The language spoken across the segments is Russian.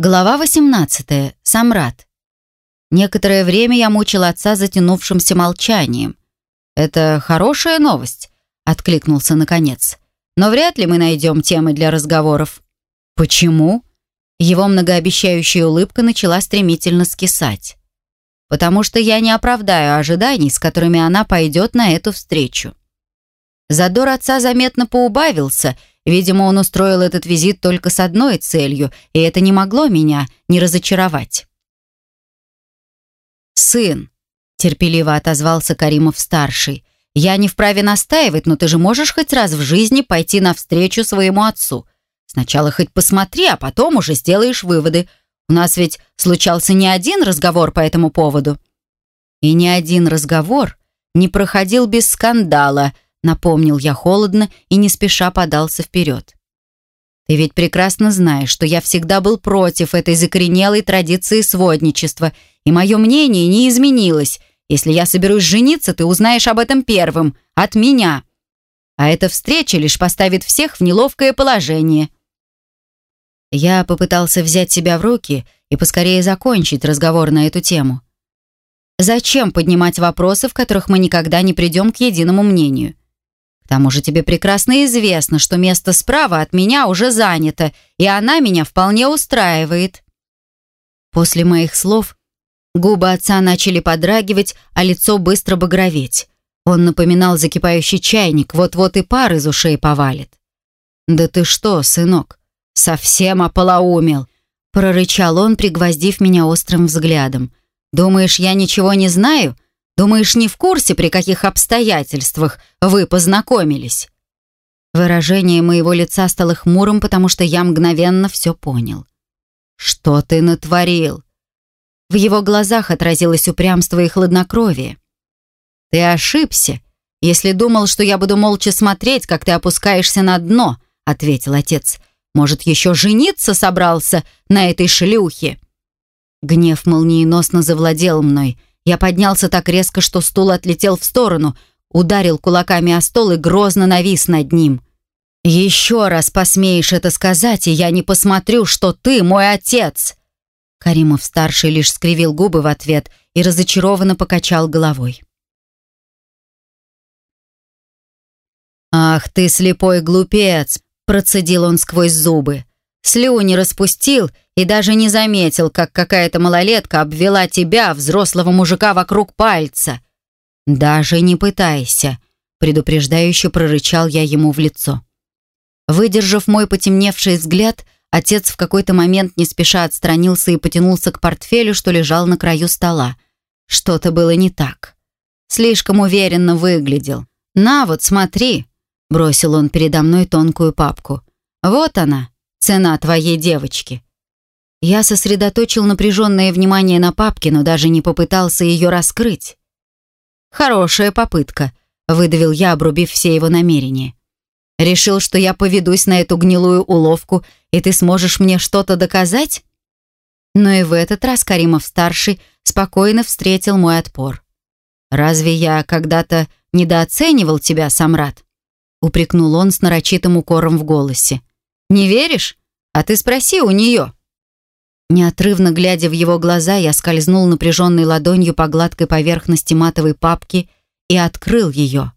Глава 18. Самрат. Некоторое время я мучил отца затянувшимся молчанием. «Это хорошая новость», — откликнулся наконец. «Но вряд ли мы найдем темы для разговоров». «Почему?» Его многообещающая улыбка начала стремительно скисать. «Потому что я не оправдаю ожиданий, с которыми она пойдет на эту встречу». Задор отца заметно поубавился, видимо, он устроил этот визит только с одной целью, и это не могло меня не разочаровать. «Сын», — терпеливо отозвался Каримов-старший, «я не вправе настаивать, но ты же можешь хоть раз в жизни пойти навстречу своему отцу. Сначала хоть посмотри, а потом уже сделаешь выводы. У нас ведь случался не один разговор по этому поводу». «И ни один разговор не проходил без скандала», — напомнил я холодно и не спеша подался вперед. Ты ведь прекрасно знаешь, что я всегда был против этой закоренелой традиции сводничества, и мое мнение не изменилось. Если я соберусь жениться, ты узнаешь об этом первым, от меня. А эта встреча лишь поставит всех в неловкое положение. Я попытался взять себя в руки и поскорее закончить разговор на эту тему. Зачем поднимать вопросы, в которых мы никогда не придем к единому мнению? К тому же тебе прекрасно известно, что место справа от меня уже занято, и она меня вполне устраивает». После моих слов губы отца начали подрагивать, а лицо быстро багроветь. Он напоминал закипающий чайник, вот-вот и пар из ушей повалит. «Да ты что, сынок, совсем ополоумел!» прорычал он, пригвоздив меня острым взглядом. «Думаешь, я ничего не знаю?» Думаешь, не в курсе, при каких обстоятельствах вы познакомились?» Выражение моего лица стало хмурым, потому что я мгновенно все понял. «Что ты натворил?» В его глазах отразилось упрямство и хладнокровие. «Ты ошибся, если думал, что я буду молча смотреть, как ты опускаешься на дно», — ответил отец. «Может, еще жениться собрался на этой шлюхе?» Гнев молниеносно завладел мной — я поднялся так резко, что стул отлетел в сторону, ударил кулаками о стол и грозно навис над ним. «Еще раз посмеешь это сказать, и я не посмотрю, что ты мой отец!» Каримов-старший лишь скривил губы в ответ и разочарованно покачал головой. «Ах ты, слепой глупец!» – процедил он сквозь зубы. Слюни распустил и даже не заметил, как какая-то малолетка обвела тебя, взрослого мужика, вокруг пальца. «Даже не пытайся», — предупреждающе прорычал я ему в лицо. Выдержав мой потемневший взгляд, отец в какой-то момент не спеша отстранился и потянулся к портфелю, что лежал на краю стола. Что-то было не так. Слишком уверенно выглядел. «На вот, смотри», — бросил он передо мной тонкую папку. «Вот она, цена твоей девочки». Я сосредоточил напряженное внимание на папке, но даже не попытался ее раскрыть. «Хорошая попытка», — выдавил я, обрубив все его намерения. «Решил, что я поведусь на эту гнилую уловку, и ты сможешь мне что-то доказать?» Но и в этот раз Каримов-старший спокойно встретил мой отпор. «Разве я когда-то недооценивал тебя, Самрат?» — упрекнул он с нарочитым укором в голосе. «Не веришь? А ты спроси у нее». Неотрывно глядя в его глаза, я скользнул напряженной ладонью по гладкой поверхности матовой папки и открыл ее.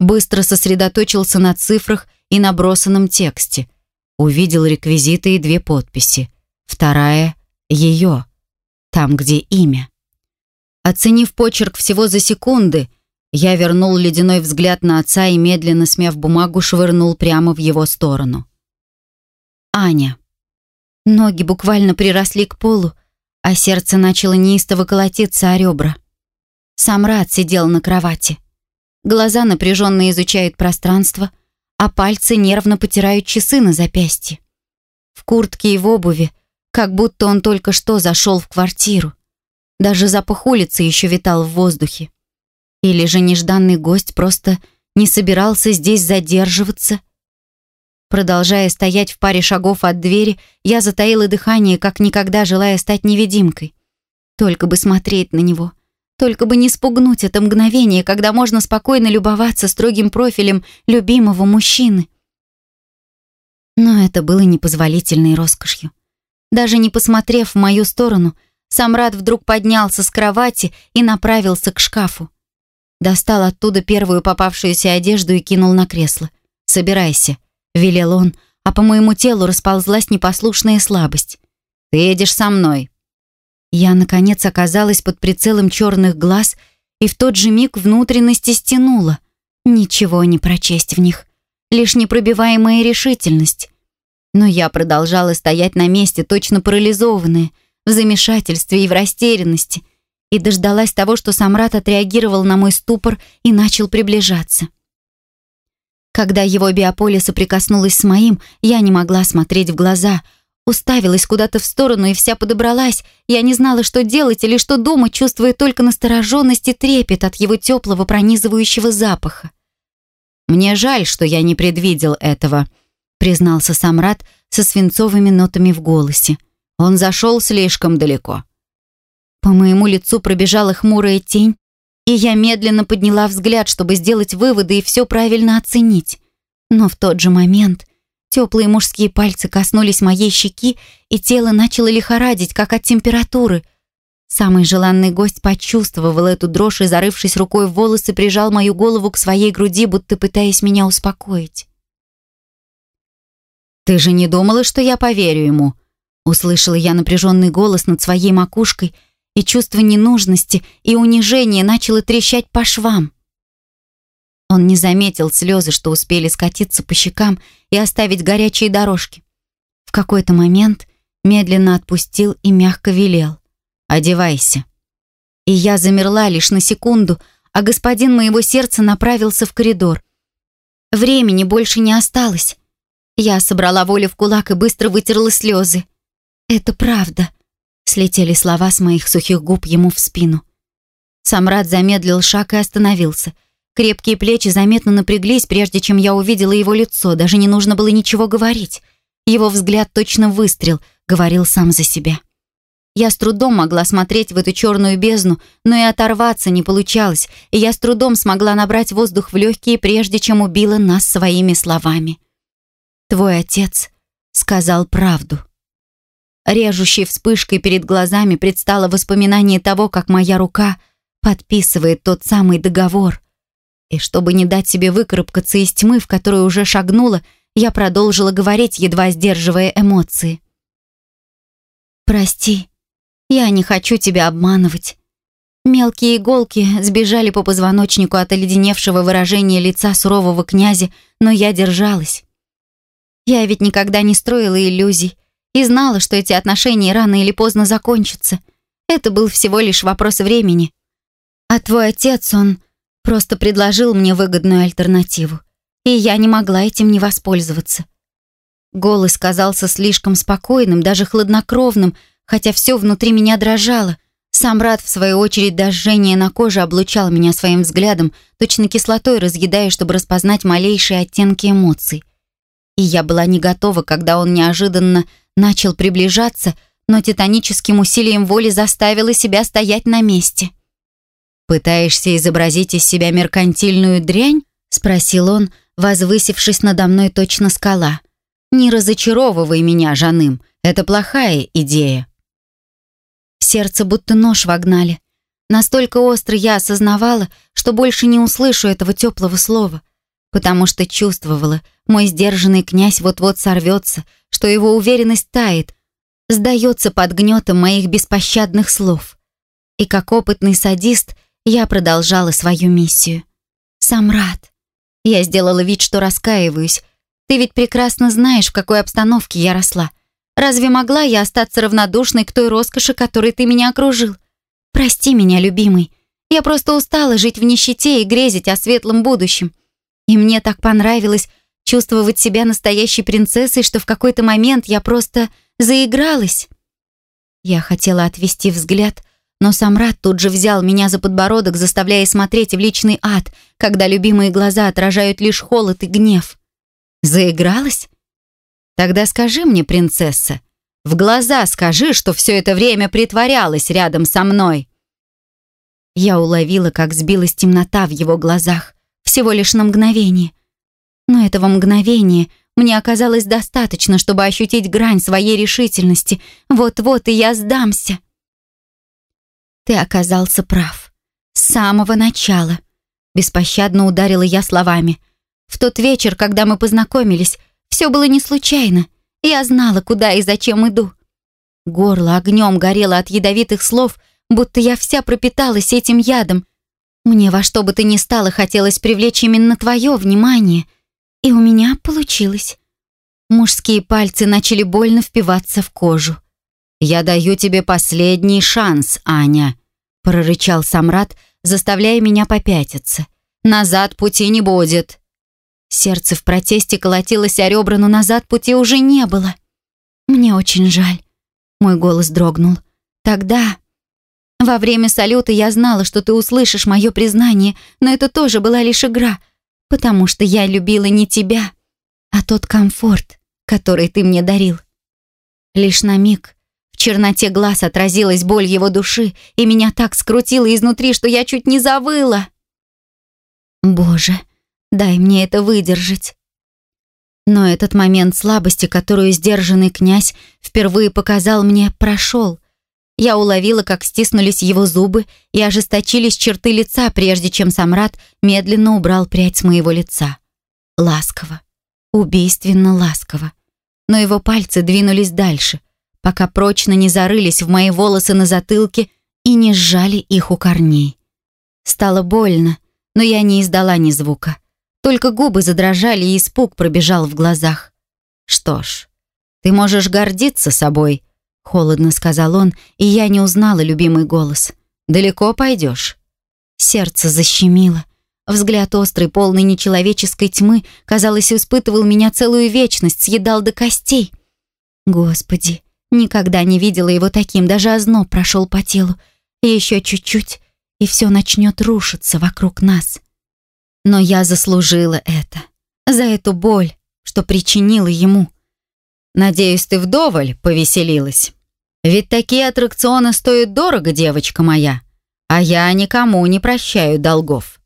Быстро сосредоточился на цифрах и набросанном тексте. Увидел реквизиты и две подписи. Вторая — ее, там, где имя. Оценив почерк всего за секунды, я вернул ледяной взгляд на отца и, медленно смяв бумагу, швырнул прямо в его сторону. Аня. Ноги буквально приросли к полу, а сердце начало неистово колотиться о ребра. Сам Рад сидел на кровати. Глаза напряженно изучают пространство, а пальцы нервно потирают часы на запястье. В куртке и в обуви, как будто он только что зашел в квартиру. Даже запах улицы еще витал в воздухе. Или же нежданный гость просто не собирался здесь задерживаться Продолжая стоять в паре шагов от двери, я затаила дыхание, как никогда желая стать невидимкой. Только бы смотреть на него. Только бы не спугнуть это мгновение, когда можно спокойно любоваться строгим профилем любимого мужчины. Но это было непозволительной роскошью. Даже не посмотрев в мою сторону, Самрад вдруг поднялся с кровати и направился к шкафу. Достал оттуда первую попавшуюся одежду и кинул на кресло. «Собирайся», — велел он, а по моему телу расползлась непослушная слабость. «Ты едешь со мной». Я, наконец, оказалась под прицелом черных глаз и в тот же миг внутренности стянула. Ничего не прочесть в них, лишь непробиваемая решительность. Но я продолжала стоять на месте, точно парализованная, в замешательстве и в растерянности, и дождалась того, что Самрат отреагировал на мой ступор и начал приближаться. Когда его биополе соприкоснулось с моим, я не могла смотреть в глаза, уставилась куда-то в сторону и вся подобралась. Я не знала, что делать или что думать, чувствуя только настороженность и трепет от его теплого пронизывающего запаха. «Мне жаль, что я не предвидел этого», признался Самрат со свинцовыми нотами в голосе. Он зашел слишком далеко. По моему лицу пробежала хмурая тень, и я медленно подняла взгляд, чтобы сделать выводы и все правильно оценить. Но в тот же момент теплые мужские пальцы коснулись моей щеки, и тело начало лихорадить, как от температуры. Самый желанный гость почувствовал эту дрожь и, зарывшись рукой в волосы, прижал мою голову к своей груди, будто пытаясь меня успокоить. «Ты же не думала, что я поверю ему?» Услышала я напряженный голос над своей макушкой — и чувство ненужности и унижения начало трещать по швам. Он не заметил слезы, что успели скатиться по щекам и оставить горячие дорожки. В какой-то момент медленно отпустил и мягко велел. «Одевайся». И я замерла лишь на секунду, а господин моего сердца направился в коридор. Времени больше не осталось. Я собрала волю в кулак и быстро вытерла слезы. «Это правда», Слетели слова с моих сухих губ ему в спину. Самрад замедлил шаг и остановился. Крепкие плечи заметно напряглись, прежде чем я увидела его лицо. Даже не нужно было ничего говорить. Его взгляд точно выстрел, говорил сам за себя. Я с трудом могла смотреть в эту черную бездну, но и оторваться не получалось, и я с трудом смогла набрать воздух в легкие, прежде чем убила нас своими словами. «Твой отец сказал правду». Режущей вспышкой перед глазами предстало воспоминание того, как моя рука подписывает тот самый договор. И чтобы не дать себе выкарабкаться из тьмы, в которую уже шагнула, я продолжила говорить, едва сдерживая эмоции. «Прости, я не хочу тебя обманывать». Мелкие иголки сбежали по позвоночнику от оледеневшего выражения лица сурового князя, но я держалась. Я ведь никогда не строила иллюзий, и знала, что эти отношения рано или поздно закончатся. Это был всего лишь вопрос времени. А твой отец, он просто предложил мне выгодную альтернативу, и я не могла этим не воспользоваться. Голос казался слишком спокойным, даже хладнокровным, хотя все внутри меня дрожало. Сам брат, в свою очередь, до жжения на коже облучал меня своим взглядом, точно кислотой разъедая, чтобы распознать малейшие оттенки эмоций. И я была не готова, когда он неожиданно начал приближаться, но титаническим усилием воли заставила себя стоять на месте. «Пытаешься изобразить из себя меркантильную дрянь?» — спросил он, возвысившись надо мной точно скала. «Не разочаровывай меня, Жаным, это плохая идея». сердце будто нож вогнали. Настолько остро я осознавала, что больше не услышу этого теплого слова, потому что чувствовала, мой сдержанный князь вот-вот сорвется, что его уверенность тает, сдается под гнетом моих беспощадных слов. И как опытный садист я продолжала свою миссию. «Самрад, я сделала вид, что раскаиваюсь. Ты ведь прекрасно знаешь, в какой обстановке я росла. Разве могла я остаться равнодушной к той роскоши, которой ты меня окружил? Прости меня, любимый. Я просто устала жить в нищете и грезить о светлом будущем. И мне так понравилось чувствовать себя настоящей принцессой, что в какой-то момент я просто заигралась. Я хотела отвести взгляд, но Самрад тут же взял меня за подбородок, заставляя смотреть в личный ад, когда любимые глаза отражают лишь холод и гнев. Заигралась? Тогда скажи мне, принцесса, в глаза скажи, что все это время притворялась рядом со мной. Я уловила, как сбилась темнота в его глазах, всего лишь на мгновение. Но этого мгновения Мне оказалось достаточно, чтобы ощутить грань своей решительности. Вот-вот и я сдамся. Ты оказался прав. С самого начала. Беспощадно ударила я словами. В тот вечер, когда мы познакомились, все было не случайно. Я знала, куда и зачем иду. Горло огнем горело от ядовитых слов, будто я вся пропиталась этим ядом. Мне во что бы то ни стало хотелось привлечь именно твое внимание. И у меня получилось. Мужские пальцы начали больно впиваться в кожу. «Я даю тебе последний шанс, Аня», — прорычал Самрат, заставляя меня попятиться. «Назад пути не будет». Сердце в протесте колотилось о ребра, но назад пути уже не было. «Мне очень жаль», — мой голос дрогнул. «Тогда, во время салюта я знала, что ты услышишь мое признание, но это тоже была лишь игра, потому что я любила не тебя, а тот комфорт, который ты мне дарил. Лишь на миг в черноте глаз отразилась боль его души, и меня так скрутило изнутри, что я чуть не завыла. Боже, дай мне это выдержать. Но этот момент слабости, которую сдержанный князь впервые показал мне, прошел, я уловила, как стиснулись его зубы и ожесточились черты лица, прежде чем Самрат медленно убрал прядь с моего лица. Ласково, убийственно ласково. Но его пальцы двинулись дальше, пока прочно не зарылись в мои волосы на затылке и не сжали их у корней. Стало больно, но я не издала ни звука. Только губы задрожали, и испуг пробежал в глазах. «Что ж, ты можешь гордиться собой», Холодно сказал он, и я не узнала любимый голос. «Далеко пойдешь?» Сердце защемило. Взгляд острый, полный нечеловеческой тьмы, казалось, испытывал меня целую вечность, съедал до костей. Господи, никогда не видела его таким, даже озноб прошел по телу. Еще чуть-чуть, и все начнет рушиться вокруг нас. Но я заслужила это. За эту боль, что причинила ему. Надеюсь, ты вдоволь повеселилась. Ведь такие аттракционы стоят дорого, девочка моя. А я никому не прощаю долгов.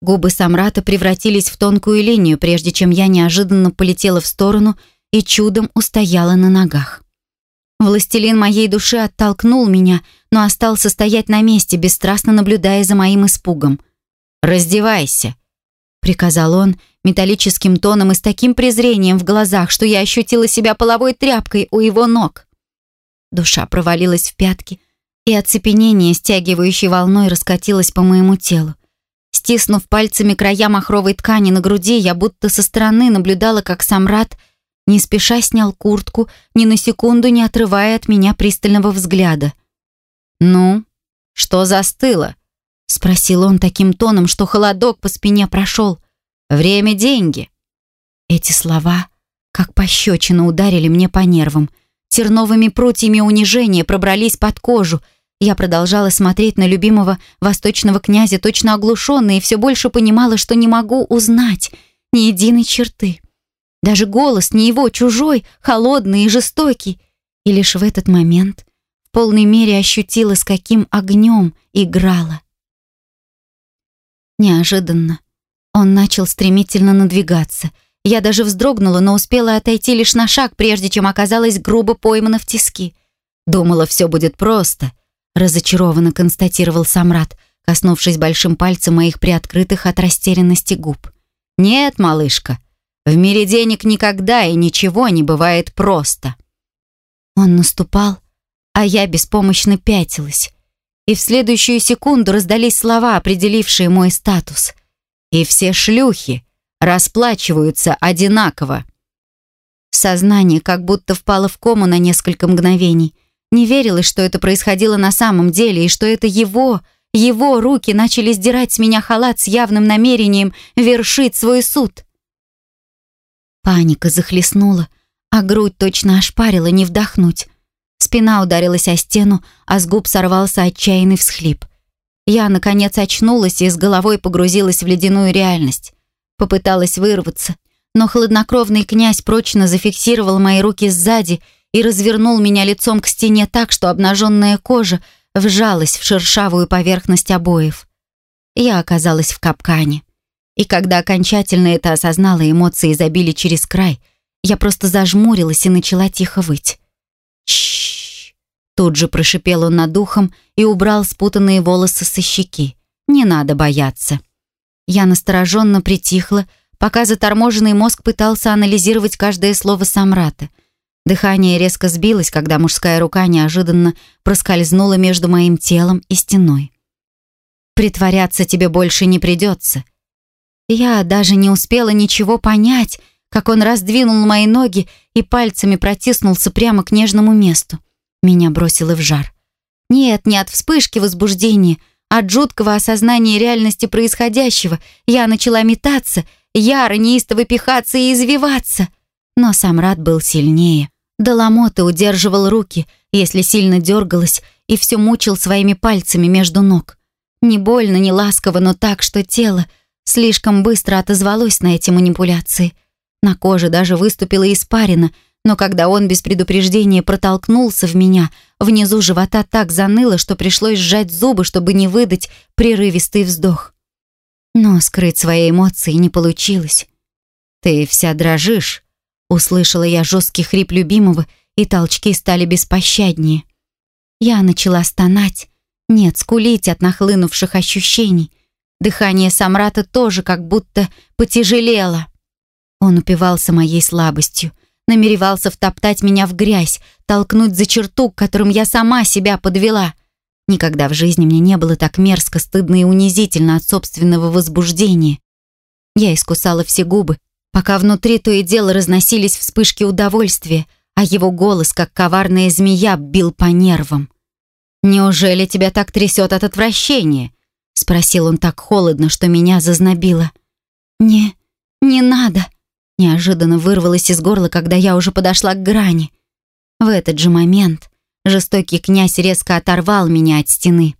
Губы Самрата превратились в тонкую линию, прежде чем я неожиданно полетела в сторону и чудом устояла на ногах. Властелин моей души оттолкнул меня, но остался стоять на месте, бесстрастно наблюдая за моим испугом. «Раздевайся», — приказал он, — металлическим тоном и с таким презрением в глазах, что я ощутила себя половой тряпкой у его ног. Душа провалилась в пятки, и оцепенение, стягивающей волной, раскатилось по моему телу. Стиснув пальцами края махровой ткани на груди, я будто со стороны наблюдала, как Самрат не спеша снял куртку, ни на секунду не отрывая от меня пристального взгляда. «Ну, что застыло?» — спросил он таким тоном, что холодок по спине прошел. Время – деньги». Эти слова, как пощечина, ударили мне по нервам. Терновыми прутьями унижения пробрались под кожу. Я продолжала смотреть на любимого восточного князя, точно оглушенная, и все больше понимала, что не могу узнать ни единой черты. Даже голос не его, чужой, холодный и жестокий. И лишь в этот момент в полной мере ощутила, с каким огнем играла. Неожиданно он начал стремительно надвигаться. Я даже вздрогнула, но успела отойти лишь на шаг, прежде чем оказалась грубо поймана в тиски. Думала, все будет просто. Разочарованно констатировал Самрат, коснувшись большим пальцем моих приоткрытых от растерянности губ. «Нет, малышка, в мире денег никогда и ничего не бывает просто». Он наступал, а я беспомощно пятилась. И в следующую секунду раздались слова, определившие мой статус — и все шлюхи расплачиваются одинаково. Сознание как будто впало в кому на несколько мгновений. Не верилось, что это происходило на самом деле, и что это его, его руки начали сдирать с меня халат с явным намерением вершить свой суд. Паника захлестнула, а грудь точно ошпарила не вдохнуть. Спина ударилась о стену, а с губ сорвался отчаянный всхлип. Я, наконец, очнулась и с головой погрузилась в ледяную реальность. Попыталась вырваться, но хладнокровный князь прочно зафиксировал мои руки сзади и развернул меня лицом к стене так, что обнаженная кожа вжалась в шершавую поверхность обоев. Я оказалась в капкане. И когда окончательно это осознала, эмоции забили через край. Я просто зажмурилась и начала тихо выть. Тут же прошипел он над ухом и убрал спутанные волосы со щеки. Не надо бояться. Я настороженно притихла, пока заторможенный мозг пытался анализировать каждое слово Самрата. Дыхание резко сбилось, когда мужская рука неожиданно проскользнула между моим телом и стеной. «Притворяться тебе больше не придется», я даже не успела ничего понять, как он раздвинул мои ноги и пальцами протиснулся прямо к нежному месту. Меня бросило в жар. Нет, не от вспышки возбуждения, а от жуткого осознания реальности происходящего. Я начала метаться, яро, неистово пихаться и извиваться. Но сам Рад был сильнее. Доломота удерживал руки, если сильно дергалась, и все мучил своими пальцами между ног. Не больно, не ласково, но так, что тело — Слишком быстро отозвалось на эти манипуляции. На коже даже выступила испарина, но когда он без предупреждения протолкнулся в меня, внизу живота так заныло, что пришлось сжать зубы, чтобы не выдать прерывистый вздох. Но скрыть свои эмоции не получилось. «Ты вся дрожишь», — услышала я жесткий хрип любимого, и толчки стали беспощаднее. Я начала стонать, нет, скулить от нахлынувших ощущений — Дыхание Самрата тоже как будто потяжелело. Он упивался моей слабостью, намеревался втоптать меня в грязь, толкнуть за черту, к которым я сама себя подвела. Никогда в жизни мне не было так мерзко, стыдно и унизительно от собственного возбуждения. Я искусала все губы, пока внутри то и дело разносились вспышки удовольствия, а его голос, как коварная змея, бил по нервам. «Неужели тебя так трясет от отвращения?» — спросил он так холодно, что меня зазнобило. «Не, не надо», — неожиданно вырвалось из горла, когда я уже подошла к грани. В этот же момент жестокий князь резко оторвал меня от стены.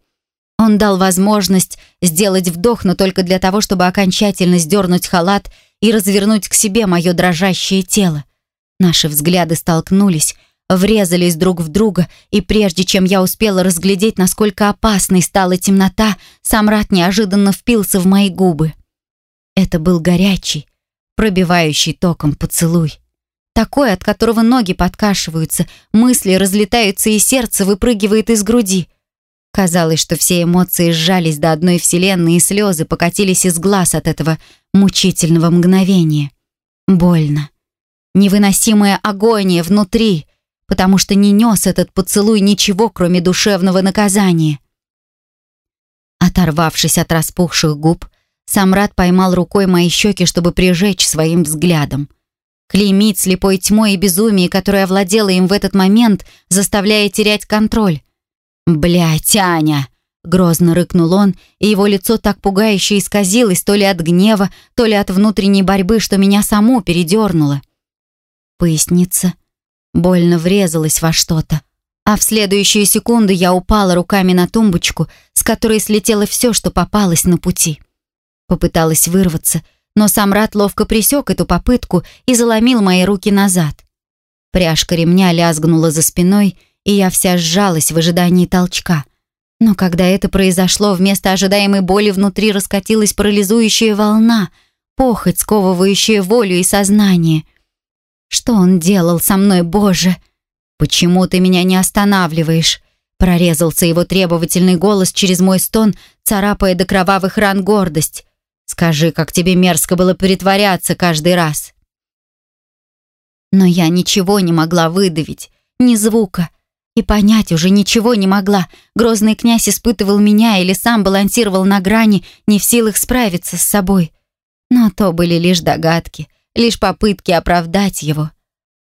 Он дал возможность сделать вдох, но только для того, чтобы окончательно сдернуть халат и развернуть к себе мое дрожащее тело. Наши взгляды столкнулись, врезались друг в друга, и прежде чем я успела разглядеть, насколько опасной стала темнота, Самрат неожиданно впился в мои губы. Это был горячий, пробивающий током поцелуй. Такой, от которого ноги подкашиваются, мысли разлетаются и сердце выпрыгивает из груди. Казалось, что все эмоции сжались до одной вселенной, и слезы покатились из глаз от этого мучительного мгновения. Больно. Невыносимая агония внутри, потому что не нес этот поцелуй ничего, кроме душевного наказания. Оторвавшись от распухших губ, Самрад поймал рукой мои щеки, чтобы прижечь своим взглядом. Клеймить слепой тьмой и безумие, которое овладело им в этот момент, заставляя терять контроль. «Блядь, Аня!» — грозно рыкнул он, и его лицо так пугающе исказилось то ли от гнева, то ли от внутренней борьбы, что меня саму передернуло. Поясница больно врезалась во что-то. А в следующую секунду я упала руками на тумбочку, с которой слетело все, что попалось на пути. Попыталась вырваться, но сам Рат ловко присек эту попытку и заломил мои руки назад. Пряжка ремня лязгнула за спиной, и я вся сжалась в ожидании толчка. Но когда это произошло, вместо ожидаемой боли внутри раскатилась парализующая волна, похоть, сковывающая волю и сознание. Что он делал со мной, Боже? Почему ты меня не останавливаешь? Прорезался его требовательный голос через мой стон, царапая до кровавых ран гордость. Скажи, как тебе мерзко было притворяться каждый раз. Но я ничего не могла выдавить, ни звука. И понять уже ничего не могла. Грозный князь испытывал меня или сам балансировал на грани, не в силах справиться с собой. Но то были лишь догадки лишь попытки оправдать его.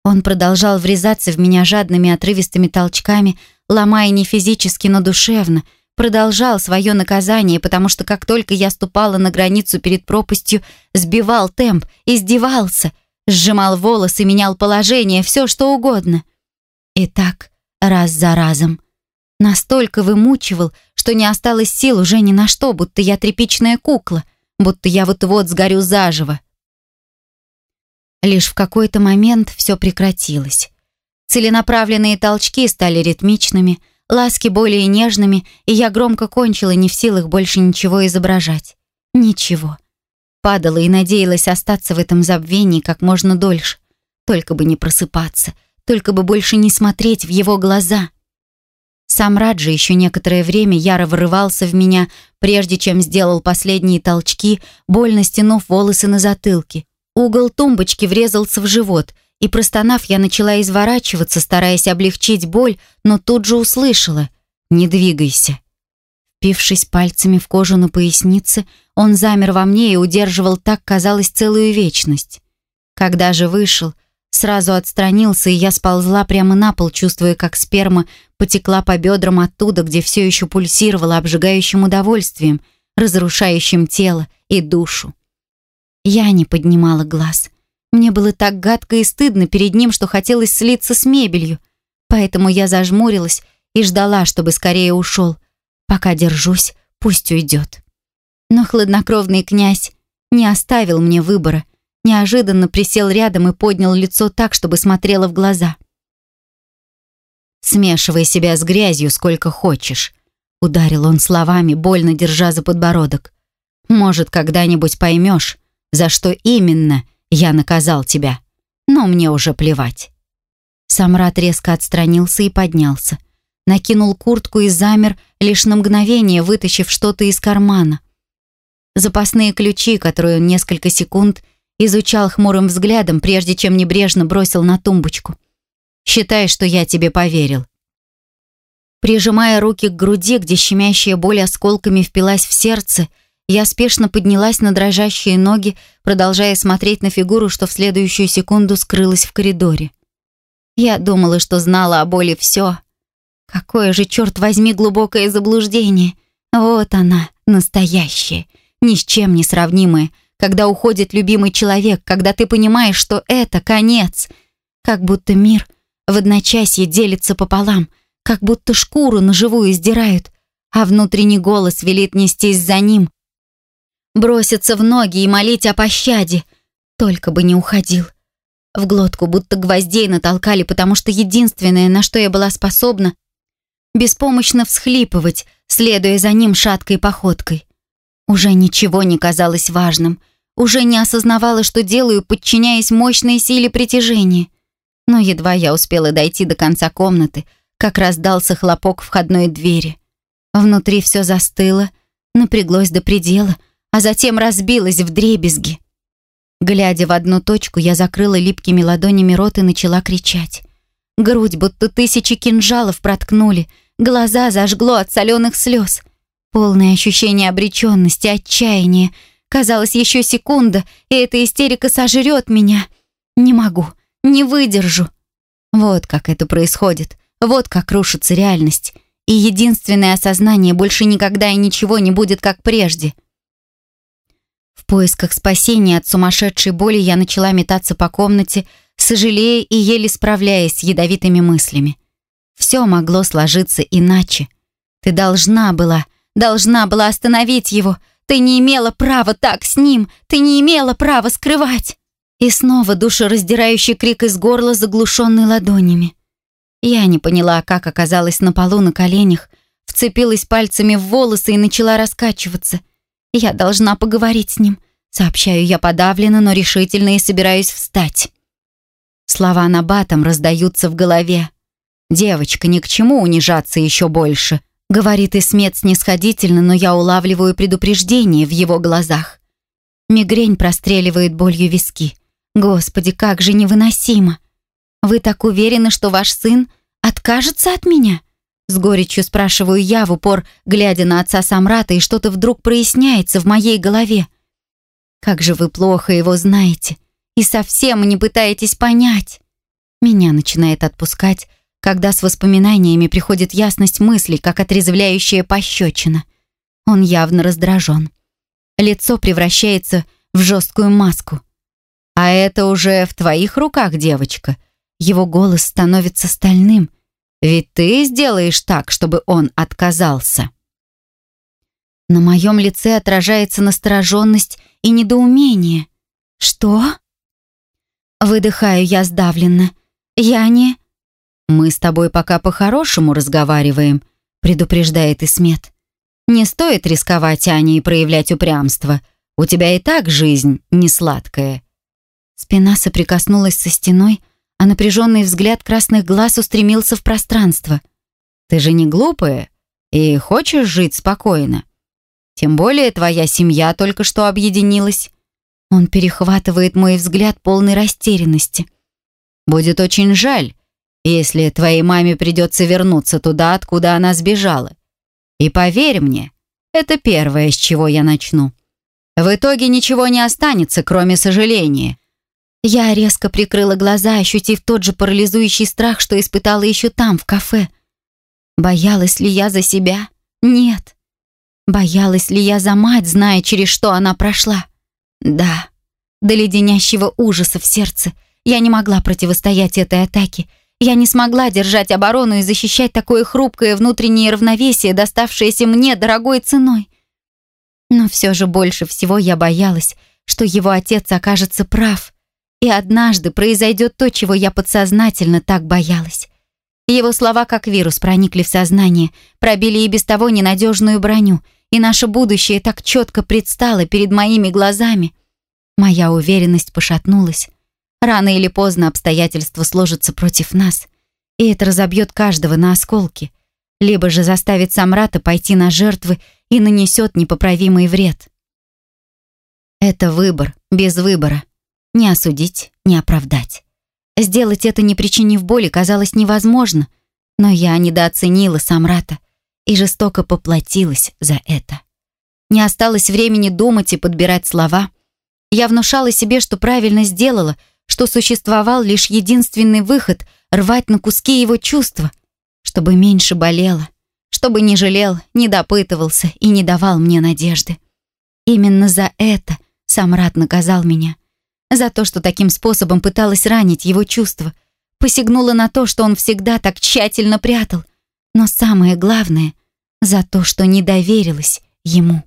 Он продолжал врезаться в меня жадными отрывистыми толчками, ломая не физически, но душевно, продолжал свое наказание, потому что как только я ступала на границу перед пропастью, сбивал темп, издевался, сжимал волосы, менял положение, все что угодно. И так раз за разом. Настолько вымучивал, что не осталось сил уже ни на что, будто я тряпичная кукла, будто я вот-вот сгорю заживо. Лишь в какой-то момент все прекратилось. Целенаправленные толчки стали ритмичными, ласки более нежными, и я громко кончила, не в силах больше ничего изображать. Ничего. падала и надеялась остаться в этом забвении как можно дольше. Только бы не просыпаться, только бы больше не смотреть в его глаза. Сам Раджи еще некоторое время яро вырывался в меня, прежде чем сделал последние толчки, больно стянув волосы на затылке. Угол тумбочки врезался в живот, и, простонав, я начала изворачиваться, стараясь облегчить боль, но тут же услышала «Не двигайся». Впившись пальцами в кожу на пояснице, он замер во мне и удерживал так, казалось, целую вечность. Когда же вышел, сразу отстранился, и я сползла прямо на пол, чувствуя, как сперма потекла по бедрам оттуда, где все еще пульсировала обжигающим удовольствием, разрушающим тело и душу. Я не поднимала глаз. Мне было так гадко и стыдно перед ним, что хотелось слиться с мебелью. Поэтому я зажмурилась и ждала, чтобы скорее ушел. Пока держусь, пусть уйдет. Но хладнокровный князь не оставил мне выбора. Неожиданно присел рядом и поднял лицо так, чтобы смотрело в глаза. «Смешивай себя с грязью сколько хочешь», — ударил он словами, больно держа за подбородок. «Может, когда-нибудь поймешь, за что именно я наказал тебя, но мне уже плевать». Самрат резко отстранился и поднялся. Накинул куртку и замер, лишь на мгновение вытащив что-то из кармана. Запасные ключи, которые он несколько секунд изучал хмурым взглядом, прежде чем небрежно бросил на тумбочку. Считай, что я тебе поверил». Прижимая руки к груди, где щемящая боль осколками впилась в сердце, я спешно поднялась на дрожащие ноги, продолжая смотреть на фигуру, что в следующую секунду скрылась в коридоре. Я думала, что знала о боли все. Какое же, черт возьми, глубокое заблуждение. Вот она, настоящая, ни с чем не сравнимая, когда уходит любимый человек, когда ты понимаешь, что это конец. Как будто мир в одночасье делится пополам, как будто шкуру на живую сдирают, а внутренний голос велит нестись за ним. Броситься в ноги и молить о пощаде, только бы не уходил. В глотку будто гвоздей натолкали, потому что единственное, на что я была способна, беспомощно всхлипывать, следуя за ним шаткой походкой. Уже ничего не казалось важным, уже не осознавала, что делаю, подчиняясь мощной силе притяжения. Но едва я успела дойти до конца комнаты, как раздался хлопок входной двери. Внутри все застыло, напряглось до предела, а затем разбилось в дребезги. Глядя в одну точку, я закрыла липкими ладонями рот и начала кричать. Грудь будто тысячи кинжалов проткнули, глаза зажгло от соленых слез. Полное ощущение обреченности, отчаяния. Казалось, еще секунда, и эта истерика сожрет меня. Не могу. Не выдержу. Вот как это происходит. Вот как рушится реальность. И единственное осознание больше никогда и ничего не будет как прежде. В поисках спасения от сумасшедшей боли я начала метаться по комнате, сожалея и еле справляясь с ядовитыми мыслями. Все могло сложиться иначе. Ты должна была, должна была остановить его. Ты не имела права так с ним. Ты не имела права скрывать. И снова душераздирающий крик из горла, заглушенный ладонями. Я не поняла, как оказалась на полу на коленях, вцепилась пальцами в волосы и начала раскачиваться. Я должна поговорить с ним. Сообщаю я подавленно, но решительно и собираюсь встать. Слова на батом раздаются в голове. «Девочка, ни к чему унижаться еще больше», — говорит Исмет снисходительно, но я улавливаю предупреждение в его глазах. Мигрень простреливает болью виски. Господи, как же невыносимо! Вы так уверены, что ваш сын откажется от меня? С горечью спрашиваю я в упор, глядя на отца Самрата, и что-то вдруг проясняется в моей голове. Как же вы плохо его знаете и совсем не пытаетесь понять. Меня начинает отпускать, когда с воспоминаниями приходит ясность мыслей, как отрезвляющая пощечина. Он явно раздражен. Лицо превращается в жесткую маску. «А это уже в твоих руках, девочка». Его голос становится стальным. «Ведь ты сделаешь так, чтобы он отказался». На моем лице отражается настороженность и недоумение. «Что?» Выдыхаю я сдавленно. «Я не...» «Мы с тобой пока по-хорошему разговариваем», предупреждает Исмет. «Не стоит рисковать, Аня, и проявлять упрямство. У тебя и так жизнь не сладкая». Спина соприкоснулась со стеной, а напряженный взгляд красных глаз устремился в пространство. «Ты же не глупая и хочешь жить спокойно. Тем более твоя семья только что объединилась». Он перехватывает мой взгляд полной растерянности. «Будет очень жаль, если твоей маме придется вернуться туда, откуда она сбежала. И поверь мне, это первое, с чего я начну. В итоге ничего не останется, кроме сожаления. Я резко прикрыла глаза, ощутив тот же парализующий страх, что испытала еще там, в кафе. Боялась ли я за себя? Нет. Боялась ли я за мать, зная, через что она прошла? Да. До леденящего ужаса в сердце. Я не могла противостоять этой атаке. Я не смогла держать оборону и защищать такое хрупкое внутреннее равновесие, доставшееся мне дорогой ценой. Но все же больше всего я боялась, что его отец окажется прав, и однажды произойдет то, чего я подсознательно так боялась. Его слова, как вирус, проникли в сознание, пробили и без того ненадежную броню, и наше будущее так четко предстало перед моими глазами. Моя уверенность пошатнулась. Рано или поздно обстоятельства сложатся против нас, и это разобьет каждого на осколки, либо же заставит Самрата пойти на жертвы и нанесет непоправимый вред. Это выбор, без выбора. Не осудить, не оправдать. Сделать это, не причинив боли, казалось невозможно, но я недооценила Самрата и жестоко поплатилась за это. Не осталось времени думать и подбирать слова. Я внушала себе, что правильно сделала — что существовал лишь единственный выход — рвать на куски его чувства, чтобы меньше болело, чтобы не жалел, не допытывался и не давал мне надежды. Именно за это Самрат наказал меня. За то, что таким способом пыталась ранить его чувства. Посягнула на то, что он всегда так тщательно прятал. Но самое главное — за то, что не доверилась ему.